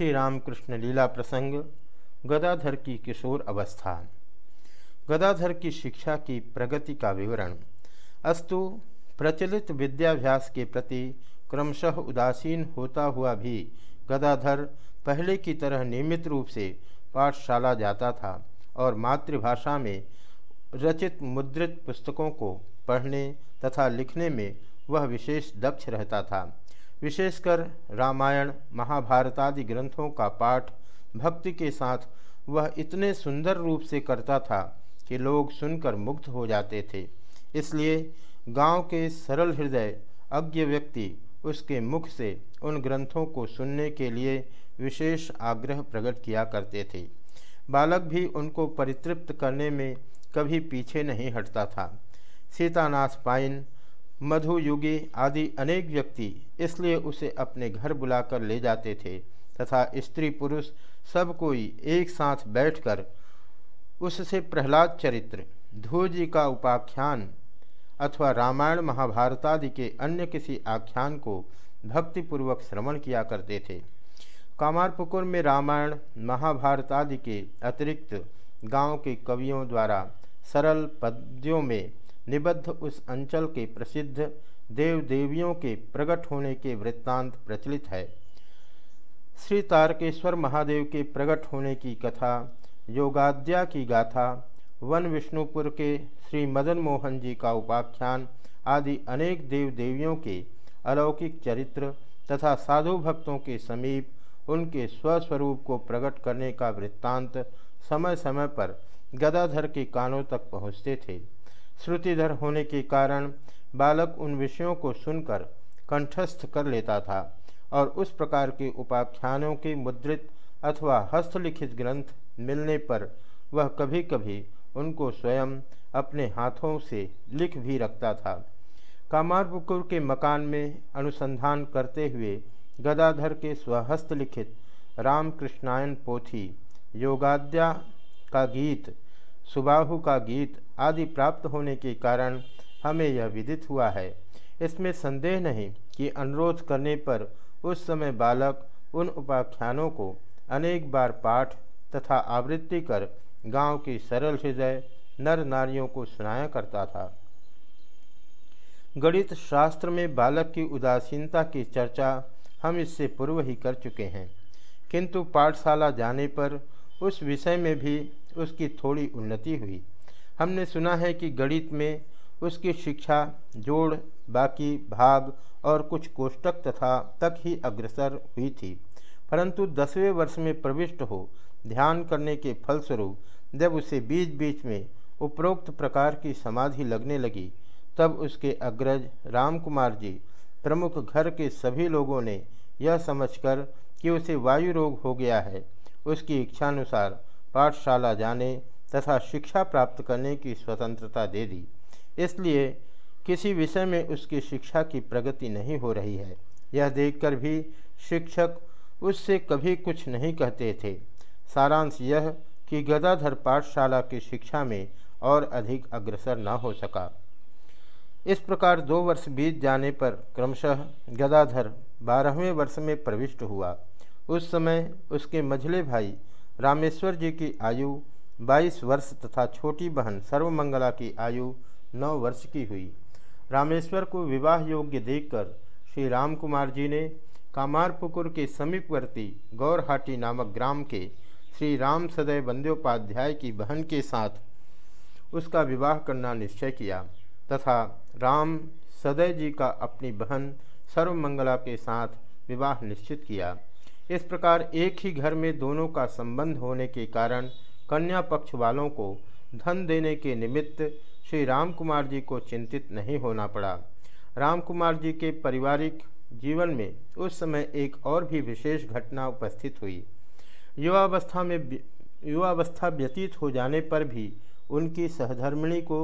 श्री रामकृष्ण लीला प्रसंग, गदाधर की किशोर अवस्था गदाधर की शिक्षा की प्रगति का विवरण। अस्तु, प्रचलित विद्याभ्यास के प्रति क्रमशः उदासीन होता हुआ भी गदाधर पहले की तरह नियमित रूप से पाठशाला जाता था और मातृभाषा में रचित मुद्रित पुस्तकों को पढ़ने तथा लिखने में वह विशेष दक्ष रहता था। विशेषकर रामायण महाभारत आदि ग्रंथों का पाठ भक्ति के साथ वह इतने सुंदर रूप से करता था कि लोग सुनकर मुग्ध हो जाते थे। इसलिए गाँव के सरल हृदय अज्ञ व्यक्ति उसके मुख से उन ग्रंथों को सुनने के लिए विशेष आग्रह प्रकट किया करते थे। बालक भी उनको परितृप्त करने में कभी पीछे नहीं हटता था। सीतानाथ पाइन मधुयुगी आदि अनेक व्यक्ति इसलिए उसे अपने घर बुलाकर ले जाते थे तथा स्त्री पुरुष सब कोई एक साथ बैठकर उससे प्रहलाद चरित्र, ध्रुव जी का उपाख्यान अथवा रामायण महाभारत आदि के अन्य किसी आख्यान को भक्तिपूर्वक श्रवण किया करते थे। कामारपुकुर में रामायण, महाभारत आदि के अतिरिक्त गाँव के कवियों द्वारा सरल पद्यों में निबद्ध उस अंचल के प्रसिद्ध देव देवियों के प्रकट होने के वृत्तांत प्रचलित है। श्री तारकेश्वर महादेव के प्रकट होने की कथा, योगाद्या की गाथा, वन विष्णुपुर के श्री मदन मोहन जी का उपाख्यान आदि अनेक देव देवियों के अलौकिक चरित्र तथा साधु भक्तों के समीप उनके स्वस्वरूप को प्रकट करने का वृत्तांत समय समय पर गदाधर के कानों तक पहुँचते थे। श्रुतिधर होने के कारण बालक उन विषयों को सुनकर कंठस्थ कर लेता था और उस प्रकार के उपाख्यानों के मुद्रित अथवा हस्तलिखित ग्रंथ मिलने पर वह कभी कभी उनको स्वयं अपने हाथों से लिख भी रखता था। कामारपुकुर के मकान में अनुसंधान करते हुए गदाधर के स्वहस्त लिखित रामकृष्णायन पोथी योगाद्या का गीत सुबाहु का गीत आदि प्राप्त होने के कारण हमें यह विदित हुआ है। इसमें संदेह नहीं कि अनुरोध करने पर उस समय बालक उन उपाख्यानों को अनेक बार पाठ तथा आवृत्ति कर गाँव की सरल हृदय नर नारियों को सुनाया करता था। गणित शास्त्र में बालक की उदासीनता की चर्चा हम इससे पूर्व ही कर चुके हैं। किंतु पाठशाला जाने पर उस विषय में भी उसकी थोड़ी उन्नति हुई। हमने सुना है कि गणित में उसकी शिक्षा, जोड़, बाकी भाग और कुछ कोष्टक तथा तक ही अग्रसर हुई थी। परंतु दसवें वर्ष में प्रविष्ट हो, ध्यान करने के फलस्वरूप जब उसे बीच बीच में उपरोक्त प्रकार की समाधि लगने लगी, तब उसके अग्रज रामकुमार जी, प्रमुख घर के सभी लोगों ने यह समझकर कि उसे वायु रोग हो गया है। उसकी इच्छानुसार पाठशाला जाने तथा शिक्षा प्राप्त करने की स्वतंत्रता दे दी। इसलिए किसी विषय में उसकी शिक्षा की प्रगति नहीं हो रही है। यह देखकर भी शिक्षक उससे कभी कुछ नहीं कहते थे। सारांश यह कि गदाधर पाठशाला की शिक्षा में और अधिक अग्रसर न हो सका। इस प्रकार दो वर्ष बीत जाने पर क्रमशः गदाधर बारहवें वर्ष में प्रविष्ट हुआ। उस समय उसके मझले भाई रामेश्वर जी की आयु 22 वर्ष तथा छोटी बहन सर्वमंगला की आयु 9 वर्ष की हुई। रामेश्वर को विवाह योग्य देखकर श्री राम कुमार जी ने कामारपुकुर के समीपवर्ती गौरहाटी नामक ग्राम के श्री राम सदय बंद्योपाध्याय की बहन के साथ उसका विवाह करना निश्चय किया तथा राम सदय जी का अपनी बहन सर्वमंगला के साथ विवाह निश्चित किया। इस प्रकार एक ही घर में दोनों का संबंध होने के कारण कन्या पक्ष वालों को धन देने के निमित्त श्री राम कुमार जी को चिंतित नहीं होना पड़ा। राम कुमार जी के पारिवारिक जीवन में उस समय एक और भी विशेष घटना उपस्थित हुई। युवावस्था में युवावस्था व्यतीत हो जाने पर भी उनकी सहधर्मिणी को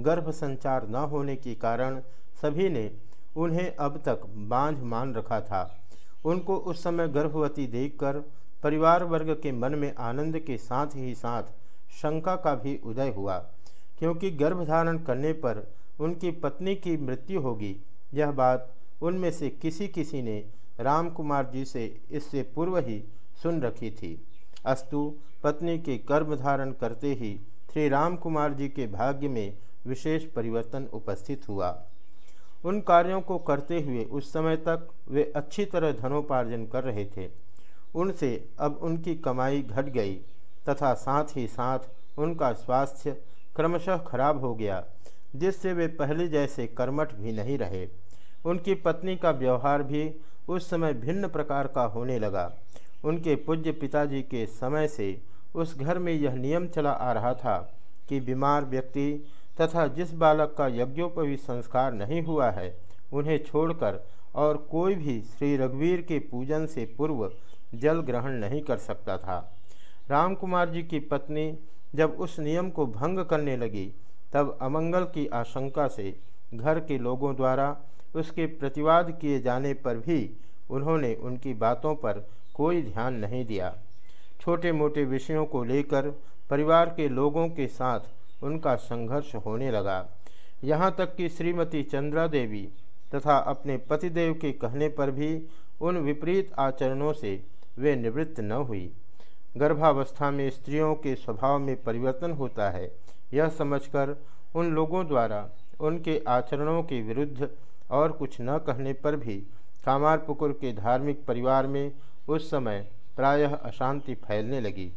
गर्भ संचार न होने के कारण सभी ने उन्हें अब तक बांझ मान रखा था। उनको उस समय गर्भवती देखकर परिवार वर्ग के मन में आनंद के साथ ही साथ शंका का भी उदय हुआ, क्योंकि गर्भधारण करने पर उनकी पत्नी की मृत्यु होगी। यह बात उनमें से किसी किसी ने राम कुमार जी से इससे पूर्व ही सुन रखी थी। अस्तु, पत्नी के कर्म धारण करते ही श्री राम कुमार जी के भाग्य में विशेष परिवर्तन उपस्थित हुआ। उन कार्यों को करते हुए उस समय तक वे अच्छी तरह धनोपार्जन कर रहे थे। उनसे अब उनकी कमाई घट गई तथा साथ ही साथ उनका स्वास्थ्य क्रमशः खराब हो गया, जिससे वे पहले जैसे कर्मठ भी नहीं रहे। उनकी पत्नी का व्यवहार भी उस समय भिन्न प्रकार का होने लगा। उनके पूज्य पिताजी के समय से उस घर में यह नियम चला आ रहा था कि बीमार व्यक्ति तथा जिस बालक का यज्ञोपवी संस्कार नहीं हुआ है, उन्हें छोड़कर और कोई भी श्री रघुवीर के पूजन से पूर्व जल ग्रहण नहीं कर सकता था। राम कुमार जी की पत्नी जब उस नियम को भंग करने लगी, तब अमंगल की आशंका से घर के लोगों द्वारा उसके प्रतिवाद किए जाने पर भी उन्होंने उनकी बातों पर कोई ध्यान नहीं दिया। छोटे मोटे विषयों को लेकर परिवार के लोगों के साथ उनका संघर्ष होने लगा। यहाँ तक कि श्रीमती चंद्रा देवी तथा अपने पतिदेव के कहने पर भी उन विपरीत आचरणों से वे निवृत्त न हुई। गर्भावस्था में स्त्रियों के स्वभाव में परिवर्तन होता है। यह समझकर उन लोगों द्वारा उनके आचरणों के विरुद्ध और कुछ न कहने पर भी कामारपुकुर के धार्मिक परिवार में उस समय प्रायः अशांति फैलने लगी।